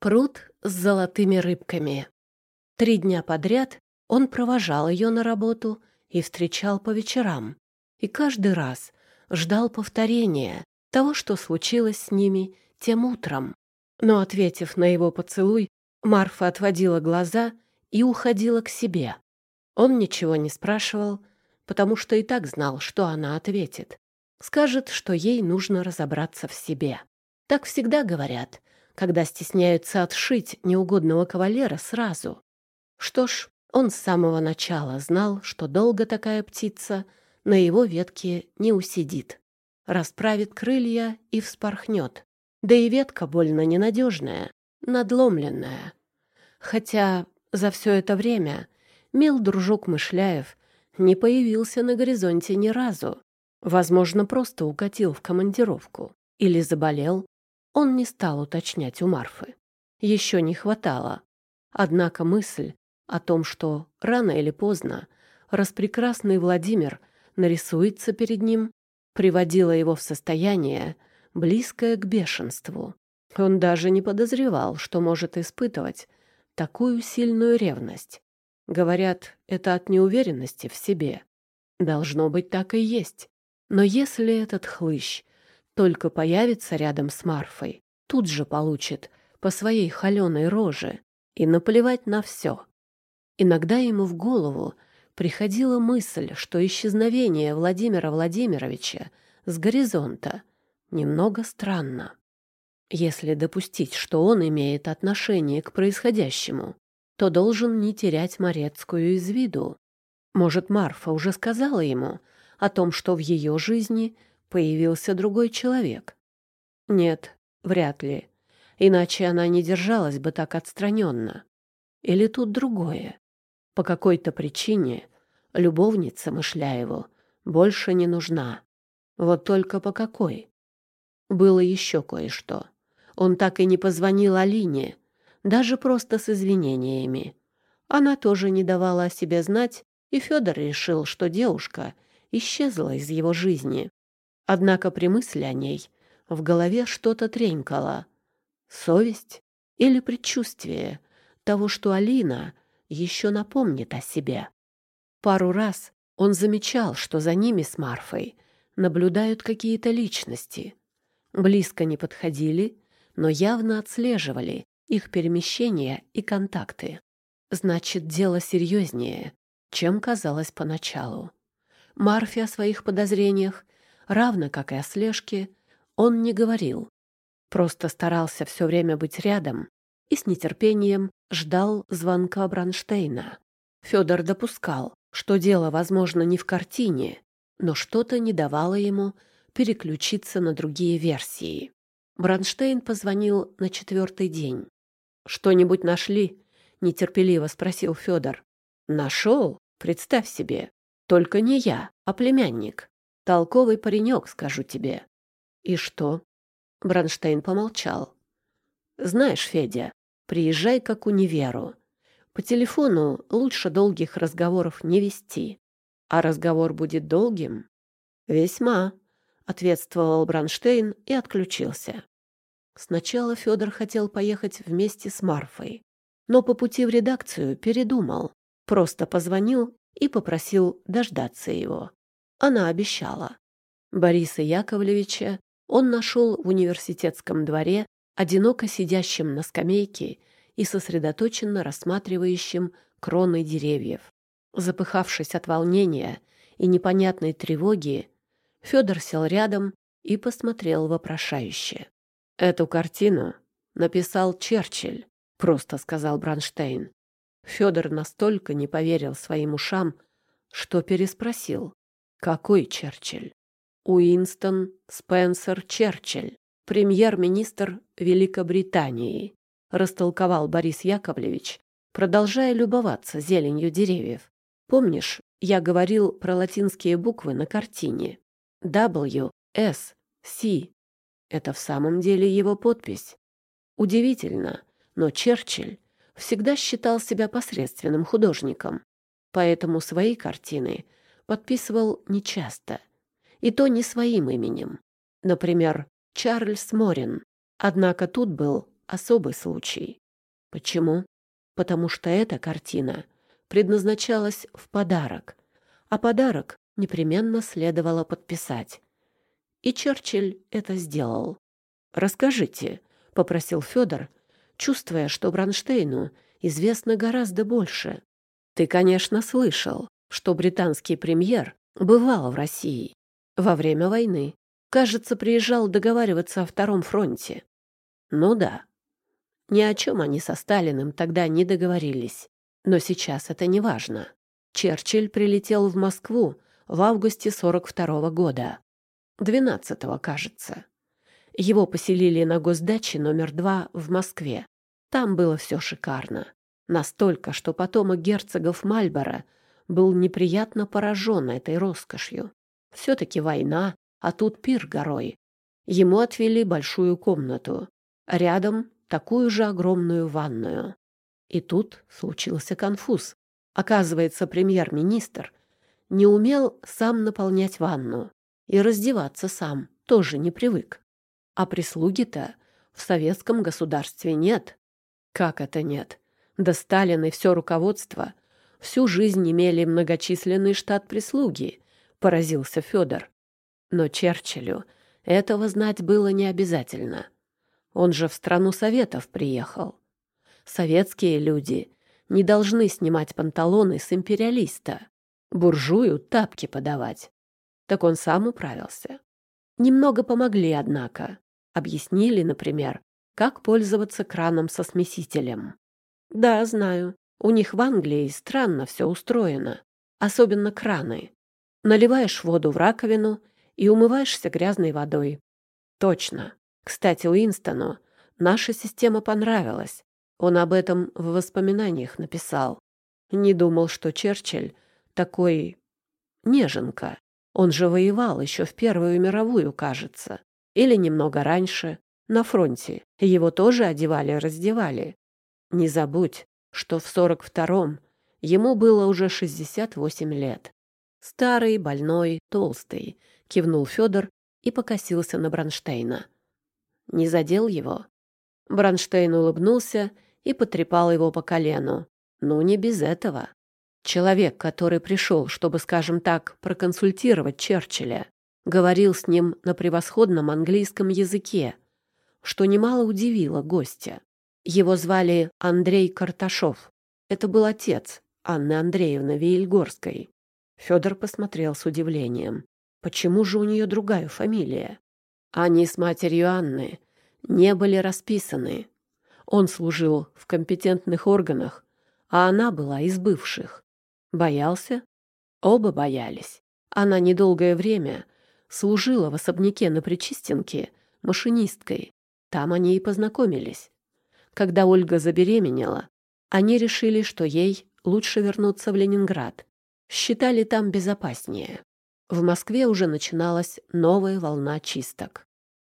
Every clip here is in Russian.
Пруд с золотыми рыбками. Три дня подряд он провожал ее на работу и встречал по вечерам. И каждый раз ждал повторения того, что случилось с ними тем утром. Но, ответив на его поцелуй, Марфа отводила глаза и уходила к себе. Он ничего не спрашивал, потому что и так знал, что она ответит. Скажет, что ей нужно разобраться в себе. Так всегда говорят, когда стесняются отшить неугодного кавалера сразу. Что ж, он с самого начала знал, что долго такая птица на его ветке не усидит. Расправит крылья и вспорхнет. Да и ветка больно ненадежная, надломленная. Хотя за все это время мил дружок Мышляев не появился на горизонте ни разу. Возможно, просто укатил в командировку. Или заболел, он не стал уточнять у Марфы. Еще не хватало. Однако мысль о том, что рано или поздно распрекрасный Владимир нарисуется перед ним, приводила его в состояние, близкое к бешенству. Он даже не подозревал, что может испытывать такую сильную ревность. Говорят, это от неуверенности в себе. Должно быть, так и есть. Но если этот хлыщ только появится рядом с Марфой, тут же получит по своей холеной роже и наплевать на все. Иногда ему в голову приходила мысль, что исчезновение Владимира Владимировича с горизонта немного странно. Если допустить, что он имеет отношение к происходящему, то должен не терять Морецкую из виду. Может, Марфа уже сказала ему о том, что в ее жизни появился другой человек? Нет, вряд ли. Иначе она не держалась бы так отстраненно. Или тут другое? По какой-то причине любовница Мышляеву больше не нужна. Вот только по какой? Было еще кое-что. Он так и не позвонил Алине, даже просто с извинениями. Она тоже не давала о себе знать, и Федор решил, что девушка исчезла из его жизни. Однако при мысли о ней в голове что-то тренькало. Совесть или предчувствие того, что Алина еще напомнит о себе. Пару раз он замечал, что за ними с Марфой наблюдают какие-то личности. Близко не подходили, но явно отслеживали их перемещения и контакты. Значит, дело серьезнее, чем казалось поначалу. Марфе о своих подозрениях равно как и о слежке, он не говорил. Просто старался все время быть рядом и с нетерпением ждал звонка Бронштейна. Федор допускал, что дело, возможно, не в картине, но что-то не давало ему переключиться на другие версии. Бронштейн позвонил на четвертый день. «Что-нибудь нашли?» — нетерпеливо спросил Федор. «Нашел? Представь себе. Только не я, а племянник. Толковый паренек, скажу тебе. И что? Бронштейн помолчал. Знаешь, Федя, приезжай как универу. По телефону лучше долгих разговоров не вести. А разговор будет долгим? Весьма, ответствовал Бронштейн и отключился. Сначала Федор хотел поехать вместе с Марфой, но по пути в редакцию передумал, просто позвонил и попросил дождаться его. Она обещала. Бориса Яковлевича он нашел в университетском дворе, одиноко сидящим на скамейке и сосредоточенно рассматривающим кроны деревьев. Запыхавшись от волнения и непонятной тревоги, Федор сел рядом и посмотрел вопрошающе. «Эту картину написал Черчилль», — просто сказал Бронштейн. Федор настолько не поверил своим ушам, что переспросил. Какой Черчилль? Уинстон Спенсер Черчилль, премьер-министр Великобритании, растолковал Борис Яковлевич, продолжая любоваться зеленью деревьев. Помнишь, я говорил про латинские буквы на картине? W, S, C. Это в самом деле его подпись. Удивительно, но Черчилль всегда считал себя посредственным художником, поэтому свои картины — подписывал нечасто, и то не своим именем. Например, Чарльз Морин. Однако тут был особый случай. Почему? Потому что эта картина предназначалась в подарок, а подарок непременно следовало подписать. И Черчилль это сделал. «Расскажите», — попросил Федор, чувствуя, что Бронштейну известно гораздо больше. «Ты, конечно, слышал, что британский премьер бывал в России во время войны. Кажется, приезжал договариваться о Втором фронте. Ну да. Ни о чем они со Сталиным тогда не договорились. Но сейчас это не важно. Черчилль прилетел в Москву в августе 42 -го года. 12-го, кажется. Его поселили на госдаче номер два в Москве. Там было все шикарно. Настолько, что потомок герцогов Мальборо был неприятно поражен этой роскошью. Все-таки война, а тут пир горой. Ему отвели большую комнату. Рядом такую же огромную ванную. И тут случился конфуз. Оказывается, премьер-министр не умел сам наполнять ванну и раздеваться сам тоже не привык. А прислуги-то в советском государстве нет. Как это нет? До Сталина и все руководство всю жизнь имели многочисленный штат прислуги, поразился Федор. Но Черчиллю этого знать было не обязательно. Он же в страну Советов приехал. Советские люди не должны снимать панталоны с империалиста, буржую тапки подавать. Так он сам управился. Немного помогли, однако. Объяснили, например, как пользоваться краном со смесителем. Да, знаю. У них в Англии странно все устроено. Особенно краны. Наливаешь воду в раковину и умываешься грязной водой. Точно. Кстати, Уинстону наша система понравилась. Он об этом в воспоминаниях написал. Не думал, что Черчилль такой неженка. Он же воевал еще в Первую мировую, кажется или немного раньше, на фронте. Его тоже одевали-раздевали. Не забудь, что в 42-м ему было уже 68 лет. Старый, больной, толстый, кивнул Федор и покосился на Бронштейна. Не задел его? Бронштейн улыбнулся и потрепал его по колену. Ну, не без этого. Человек, который пришел, чтобы, скажем так, проконсультировать Черчилля, говорил с ним на превосходном английском языке, что немало удивило гостя. Его звали Андрей Карташов. Это был отец Анны Андреевны Виельгорской. Федор посмотрел с удивлением. Почему же у нее другая фамилия? Они с матерью Анны не были расписаны. Он служил в компетентных органах, а она была из бывших. Боялся? Оба боялись. Она недолгое время служила в особняке на Причистенке машинисткой. Там они и познакомились. Когда Ольга забеременела, они решили, что ей лучше вернуться в Ленинград. Считали там безопаснее. В Москве уже начиналась новая волна чисток.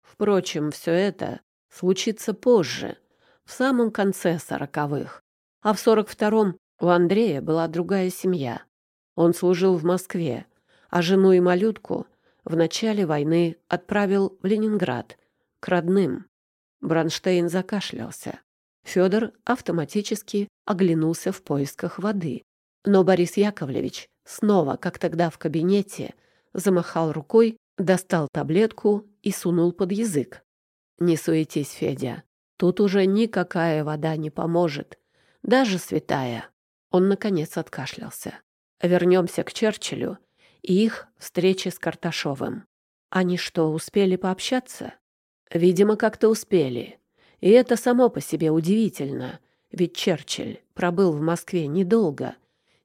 Впрочем, все это случится позже, в самом конце сороковых. А в сорок втором у Андрея была другая семья. Он служил в Москве, а жену и малютку в начале войны отправил в Ленинград, к родным. Бронштейн закашлялся. Федор автоматически оглянулся в поисках воды. Но Борис Яковлевич снова, как тогда в кабинете, замахал рукой, достал таблетку и сунул под язык. «Не суетись, Федя. Тут уже никакая вода не поможет. Даже святая». Он, наконец, откашлялся. «Вернемся к Черчиллю и их встречи с Карташовым. Они что, успели пообщаться? Видимо, как-то успели. И это само по себе удивительно, ведь Черчилль пробыл в Москве недолго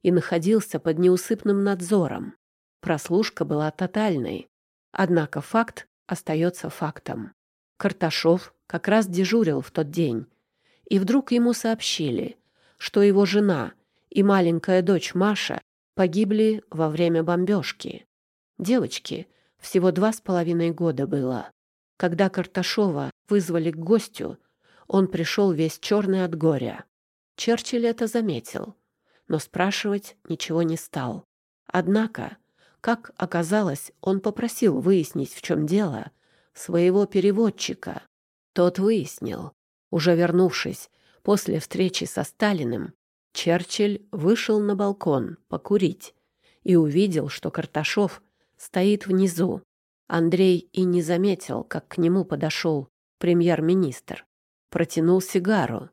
и находился под неусыпным надзором. Прослушка была тотальной. Однако факт остается фактом. Карташов как раз дежурил в тот день, и вдруг ему сообщили, что его жена и маленькая дочь Маша погибли во время бомбежки. Девочке всего два с половиной года было. Когда Карташова вызвали к гостю, он пришел весь черный от горя. Черчилль это заметил, но спрашивать ничего не стал. Однако, как оказалось, он попросил выяснить, в чем дело, своего переводчика. Тот выяснил. Уже вернувшись после встречи со Сталиным, Черчилль вышел на балкон покурить и увидел, что Карташов стоит внизу. Андрей и не заметил, как к нему подошел премьер-министр. Протянул сигару.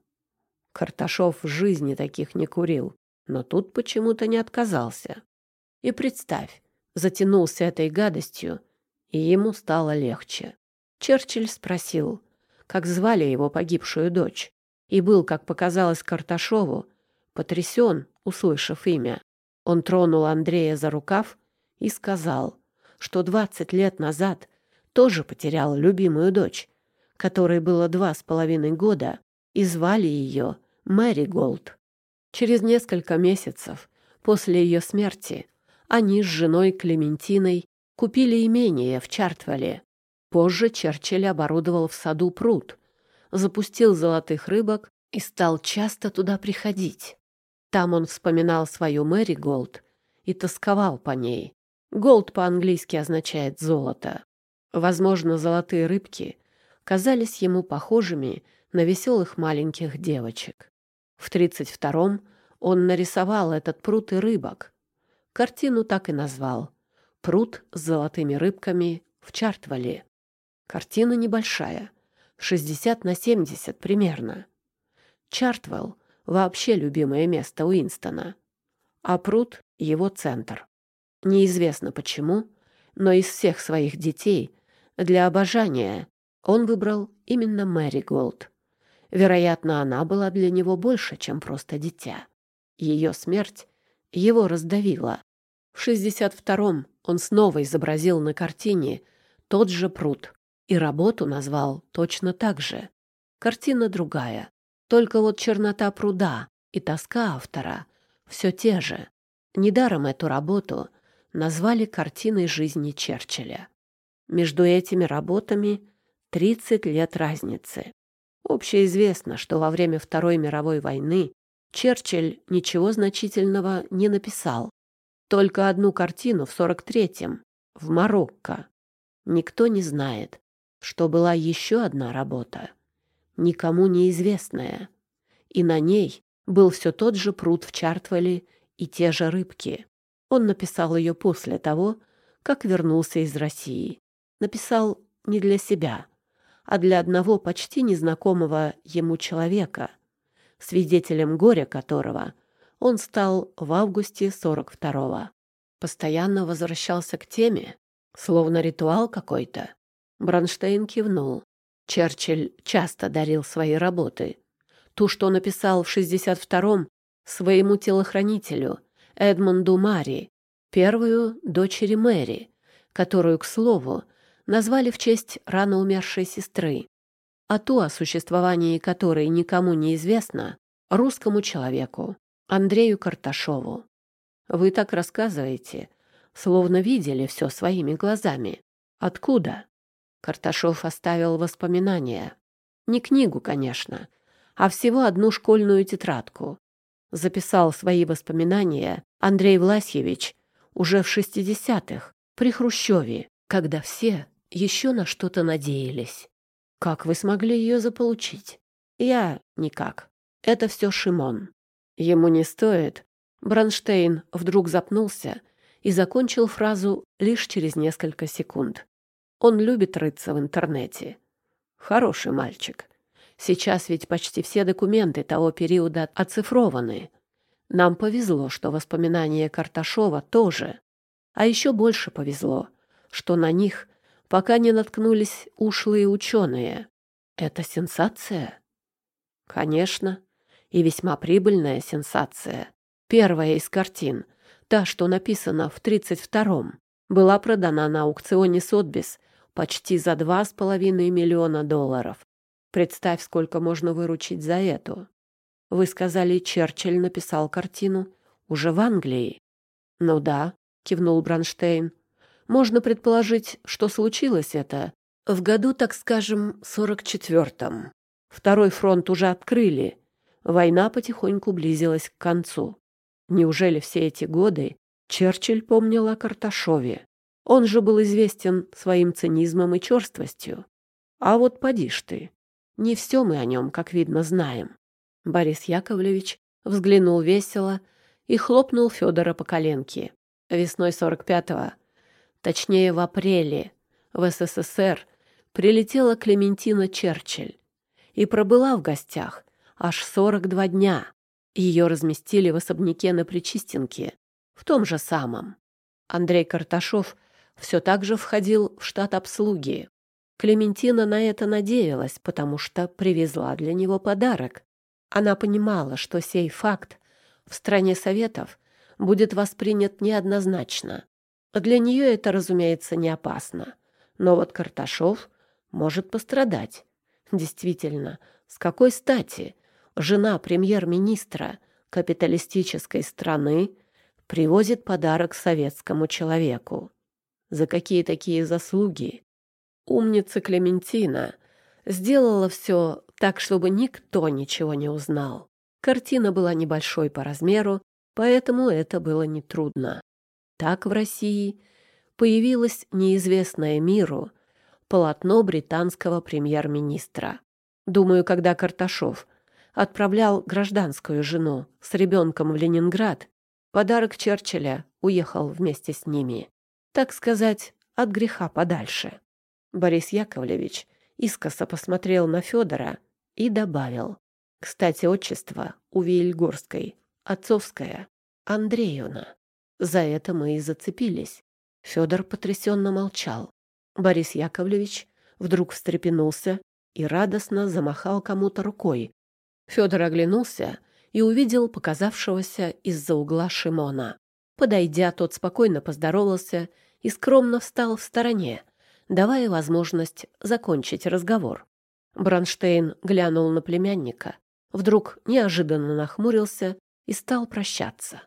Карташов в жизни таких не курил, но тут почему-то не отказался. И представь, затянулся этой гадостью, и ему стало легче. Черчилль спросил, как звали его погибшую дочь, и был, как показалось Карташову, потрясен, услышав имя. Он тронул Андрея за рукав и сказал, что двадцать лет назад тоже потерял любимую дочь, которой было два с половиной года, и звали ее Мэри Голд. Через несколько месяцев после ее смерти они с женой Клементиной купили имение в Чартвеле. Позже Черчилль оборудовал в саду пруд, запустил золотых рыбок и стал часто туда приходить. Там он вспоминал свою Мэриголд и тосковал по ней. Gold по-английски означает «золото». Возможно, золотые рыбки казались ему похожими на веселых маленьких девочек. В 32-м он нарисовал этот пруд и рыбок, Картину так и назвал «Пруд с золотыми рыбками в Чартвелле». Картина небольшая, 60 на 70 примерно. Чартвелл — вообще любимое место Уинстона, а пруд — его центр. Неизвестно почему, но из всех своих детей для обожания он выбрал именно Мэри Голд. Вероятно, она была для него больше, чем просто дитя. Ее смерть его раздавило. В 62-м он снова изобразил на картине тот же пруд и работу назвал точно так же. Картина другая, только вот чернота пруда и тоска автора все те же. Недаром эту работу назвали картиной жизни Черчилля. Между этими работами 30 лет разницы. Общеизвестно, что во время Второй мировой войны Черчилль ничего значительного не написал. Только одну картину в 43-м, в Марокко. Никто не знает, что была еще одна работа, никому неизвестная, и на ней был все тот же пруд в Чартвеле и те же рыбки. Он написал ее после того, как вернулся из России. Написал не для себя, а для одного почти незнакомого ему человека — свидетелем горя которого он стал в августе 42-го. Постоянно возвращался к теме, словно ритуал какой-то. Бронштейн кивнул. Черчилль часто дарил свои работы. Ту, что написал в 62-м своему телохранителю Эдмонду Мари, первую дочери Мэри, которую, к слову, назвали в честь рано умершей сестры а ту, о существовании которой никому не известно, русскому человеку, Андрею Карташову. Вы так рассказываете, словно видели все своими глазами. Откуда? Карташов оставил воспоминания. Не книгу, конечно, а всего одну школьную тетрадку. Записал свои воспоминания Андрей Власьевич уже в 60-х, при Хрущеве, когда все еще на что-то надеялись. Как вы смогли ее заполучить? Я никак. Это все Шимон. Ему не стоит. Бронштейн вдруг запнулся и закончил фразу лишь через несколько секунд. Он любит рыться в интернете. Хороший мальчик. Сейчас ведь почти все документы того периода оцифрованы. Нам повезло, что воспоминания Карташова тоже. А еще больше повезло, что на них пока не наткнулись ушлые ученые. Это сенсация? Конечно, и весьма прибыльная сенсация. Первая из картин, та, что написана в 32-м, была продана на аукционе Сотбис почти за 2,5 миллиона долларов. Представь, сколько можно выручить за эту. Вы сказали, Черчилль написал картину уже в Англии. Ну да, кивнул Бронштейн. Можно предположить, что случилось это в году, так скажем, 44-м. Второй фронт уже открыли. Война потихоньку близилась к концу. Неужели все эти годы Черчилль помнил о Карташове? Он же был известен своим цинизмом и черствостью. А вот поди ж ты. Не все мы о нем, как видно, знаем. Борис Яковлевич взглянул весело и хлопнул Федора по коленке. Весной 45-го, точнее в апреле, в СССР прилетела Клементина Черчилль и пробыла в гостях аж 42 дня. Ее разместили в особняке на Причистенке, в том же самом. Андрей Карташов все так же входил в штат обслуги. Клементина на это надеялась, потому что привезла для него подарок. Она понимала, что сей факт в стране Советов будет воспринят неоднозначно. Для нее это, разумеется, не опасно. Но вот Карташов может пострадать. Действительно, с какой стати жена премьер-министра капиталистической страны привозит подарок советскому человеку? За какие такие заслуги? Умница Клементина сделала все так, чтобы никто ничего не узнал. Картина была небольшой по размеру, поэтому это было нетрудно. Так в России появилось неизвестное миру полотно британского премьер-министра. Думаю, когда Карташов отправлял гражданскую жену с ребенком в Ленинград, подарок Черчилля уехал вместе с ними. Так сказать, от греха подальше. Борис Яковлевич искоса посмотрел на Федора и добавил. Кстати, отчество у Вильгорской, отцовское, Андреевна. За это мы и зацепились. Федор потрясенно молчал. Борис Яковлевич вдруг встрепенулся и радостно замахал кому-то рукой. Федор оглянулся и увидел показавшегося из-за угла Шимона. Подойдя, тот спокойно поздоровался и скромно встал в стороне, давая возможность закончить разговор. Бронштейн глянул на племянника, вдруг неожиданно нахмурился и стал прощаться.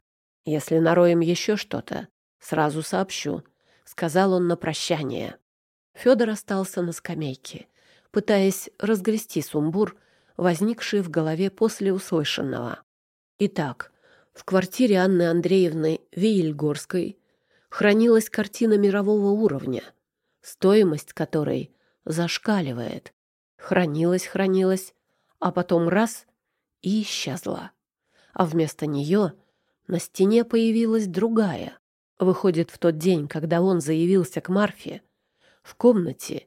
«Если нароем еще что-то, сразу сообщу», — сказал он на прощание. Федор остался на скамейке, пытаясь разгрести сумбур, возникший в голове после услышанного. Итак, в квартире Анны Андреевны Виельгорской хранилась картина мирового уровня, стоимость которой зашкаливает. Хранилась, хранилась, а потом раз — и исчезла. А вместо нее на стене появилась другая. Выходит, в тот день, когда он заявился к Марфе, в комнате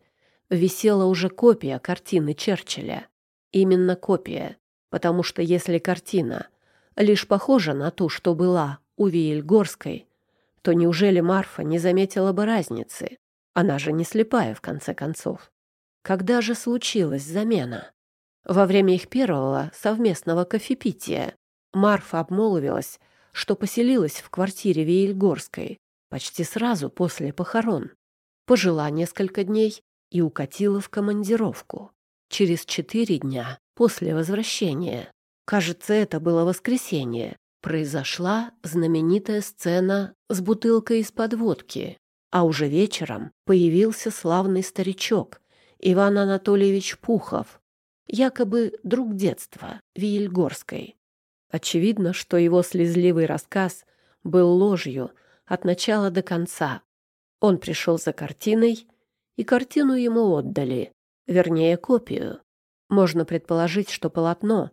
висела уже копия картины Черчилля. Именно копия, потому что если картина лишь похожа на ту, что была у Виельгорской, то неужели Марфа не заметила бы разницы? Она же не слепая, в конце концов. Когда же случилась замена? Во время их первого совместного кофепития Марфа обмолвилась, что поселилась в квартире Виельгорской почти сразу после похорон. Пожила несколько дней и укатила в командировку. Через четыре дня после возвращения, кажется, это было воскресенье, произошла знаменитая сцена с бутылкой из-под водки, а уже вечером появился славный старичок Иван Анатольевич Пухов, якобы друг детства Виельгорской. Очевидно, что его слезливый рассказ был ложью от начала до конца. Он пришел за картиной, и картину ему отдали, вернее, копию. Можно предположить, что полотно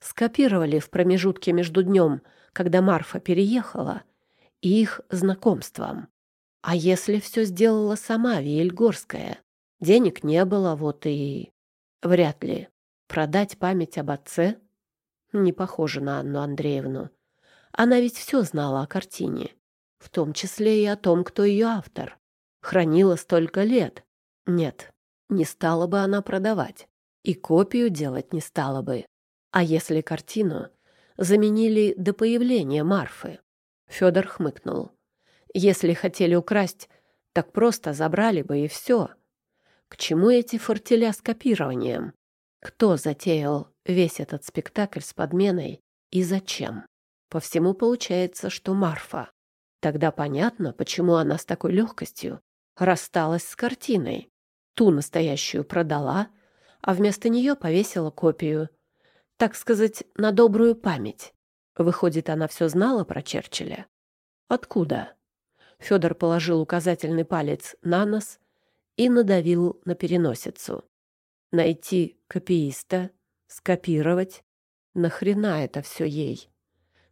скопировали в промежутке между днем, когда Марфа переехала, и их знакомством. А если все сделала сама Виельгорская? Денег не было, вот и... Вряд ли. Продать память об отце? Не похоже на Анну Андреевну. Она ведь все знала о картине, в том числе и о том, кто ее автор. Хранила столько лет. Нет, не стала бы она продавать. И копию делать не стала бы. А если картину заменили до появления Марфы? Федор хмыкнул. Если хотели украсть, так просто забрали бы и все. К чему эти фортеля с копированием? Кто затеял весь этот спектакль с подменой и зачем? По всему получается, что Марфа. Тогда понятно, почему она с такой легкостью рассталась с картиной. Ту настоящую продала, а вместо нее повесила копию. Так сказать, на добрую память. Выходит, она все знала про Черчилля? Откуда? Федор положил указательный палец на нос и надавил на переносицу. Найти копииста, скопировать. Нахрена это все ей?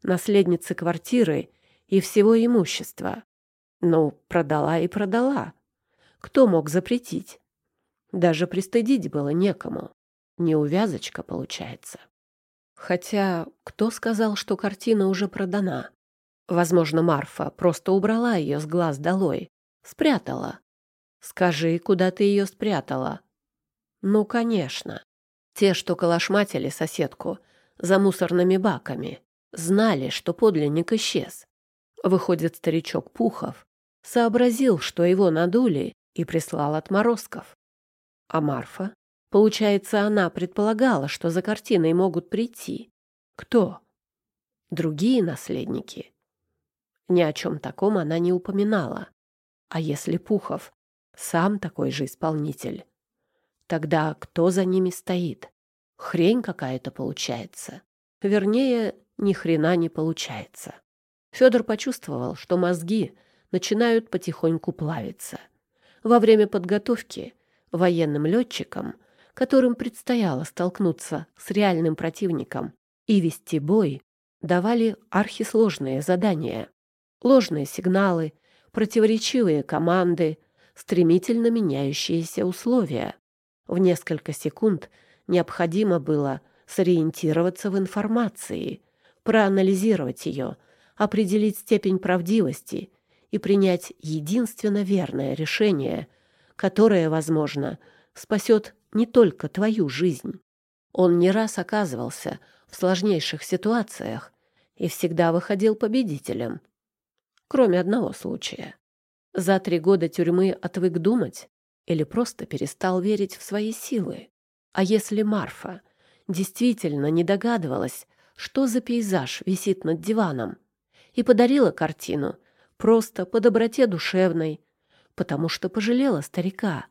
Наследницы квартиры и всего имущества. Ну, продала и продала. Кто мог запретить? Даже пристыдить было некому. Неувязочка получается. Хотя кто сказал, что картина уже продана? Возможно, Марфа просто убрала ее с глаз долой. Спрятала. Скажи, куда ты ее спрятала? Ну, конечно. Те, что калашматили соседку за мусорными баками, знали, что подлинник исчез. Выходит, старичок Пухов сообразил, что его надули, и прислал отморозков. А Марфа? Получается, она предполагала, что за картиной могут прийти. Кто? Другие наследники. Ни о чем таком она не упоминала. А если Пухов сам такой же исполнитель? Тогда кто за ними стоит? Хрень какая-то получается. Вернее, ни хрена не получается. Федор почувствовал, что мозги начинают потихоньку плавиться. Во время подготовки военным летчикам, которым предстояло столкнуться с реальным противником и вести бой, давали архисложные задания. Ложные сигналы, противоречивые команды, стремительно меняющиеся условия. В несколько секунд необходимо было сориентироваться в информации, проанализировать ее, определить степень правдивости и принять единственно верное решение, которое, возможно, спасет не только твою жизнь. Он не раз оказывался в сложнейших ситуациях и всегда выходил победителем. Кроме одного случая. За три года тюрьмы отвык думать или просто перестал верить в свои силы. А если Марфа действительно не догадывалась, что за пейзаж висит над диваном, и подарила картину просто по доброте душевной, потому что пожалела старика.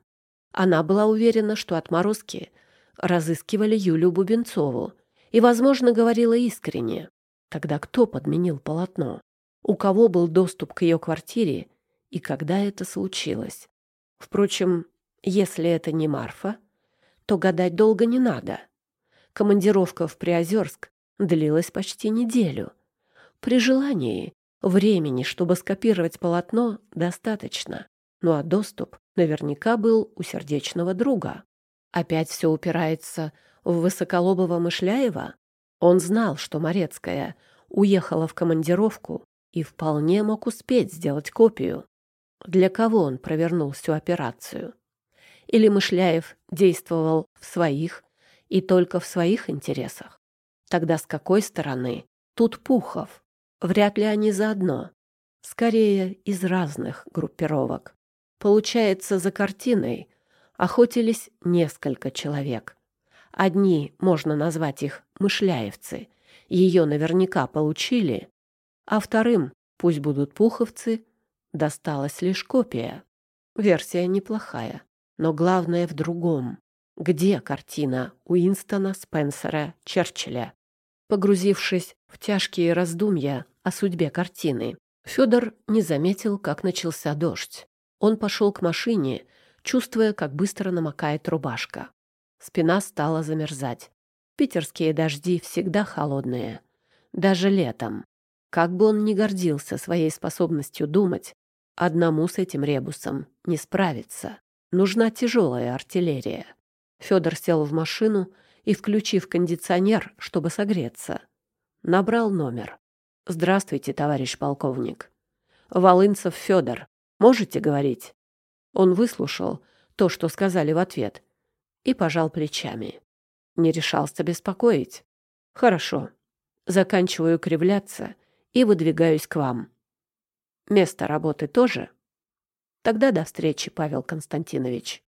Она была уверена, что отморозки разыскивали Юлю Бубенцову и, возможно, говорила искренне. Тогда кто подменил полотно? У кого был доступ к ее квартире и когда это случилось? Впрочем, если это не Марфа, то гадать долго не надо. Командировка в Приозерск длилась почти неделю. При желании времени, чтобы скопировать полотно, достаточно. Ну а доступ наверняка был у сердечного друга. Опять все упирается в высоколобого Мышляева. Он знал, что Морецкая уехала в командировку и вполне мог успеть сделать копию. Для кого он провернул всю операцию? Или Мышляев действовал в своих и только в своих интересах? Тогда с какой стороны? Тут Пухов. Вряд ли они заодно. Скорее, из разных группировок. Получается, за картиной охотились несколько человек. Одни, можно назвать их мышляевцы, ее наверняка получили, а вторым, пусть будут пуховцы, досталась лишь копия. Версия неплохая, но главное в другом. Где картина Уинстона Спенсера Черчилля? Погрузившись в тяжкие раздумья о судьбе картины, Федор не заметил, как начался дождь. Он пошел к машине, чувствуя, как быстро намокает рубашка. Спина стала замерзать. Питерские дожди всегда холодные. Даже летом. Как бы он ни гордился своей способностью думать, одному с этим ребусом не справиться. Нужна тяжелая артиллерия. Федор сел в машину и, включив кондиционер, чтобы согреться, набрал номер. «Здравствуйте, товарищ полковник. Волынцев Федор. Можете говорить?» Он выслушал то, что сказали в ответ, и пожал плечами. Не решался беспокоить. «Хорошо. Заканчиваю кривляться и выдвигаюсь к вам. Место работы тоже?» «Тогда до встречи, Павел Константинович».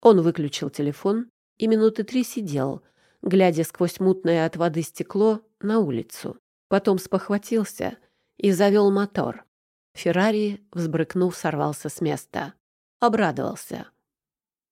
Он выключил телефон и минуты три сидел, глядя сквозь мутное от воды стекло на улицу. Потом спохватился и завел мотор. Феррари, взбрыкнув, сорвался с места. Обрадовался.